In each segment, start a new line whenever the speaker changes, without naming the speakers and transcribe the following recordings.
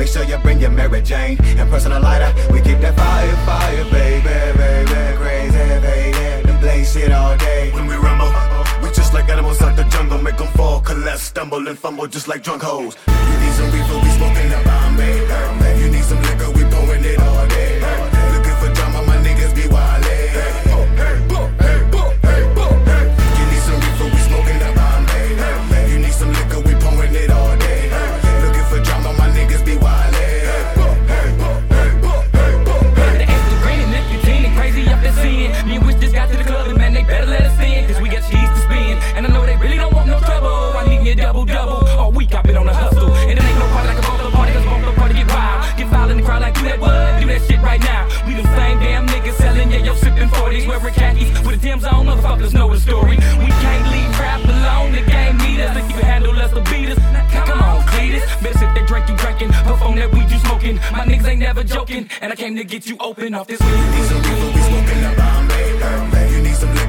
Make sure you bring your Mary Jane and personal lighter. We keep that fire, fire, baby, baby, crazy, baby. The blaze shit all day.
When we rumble, we just like animals out the jungle. Make them fall, collapse, stumble, and fumble just like drunk hoes. My niggas
ain't never joking, and I came to get you open off this weed.
need some people we smoking up Bombay, Bombay. You need some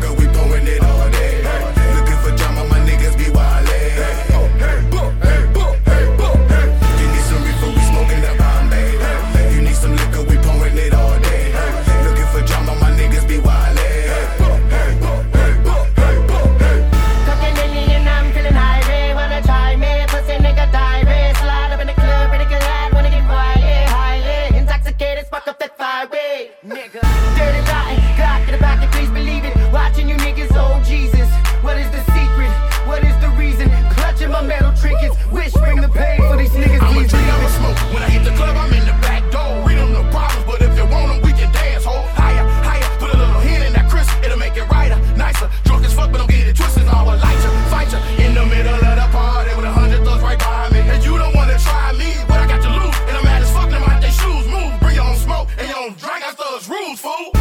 fool.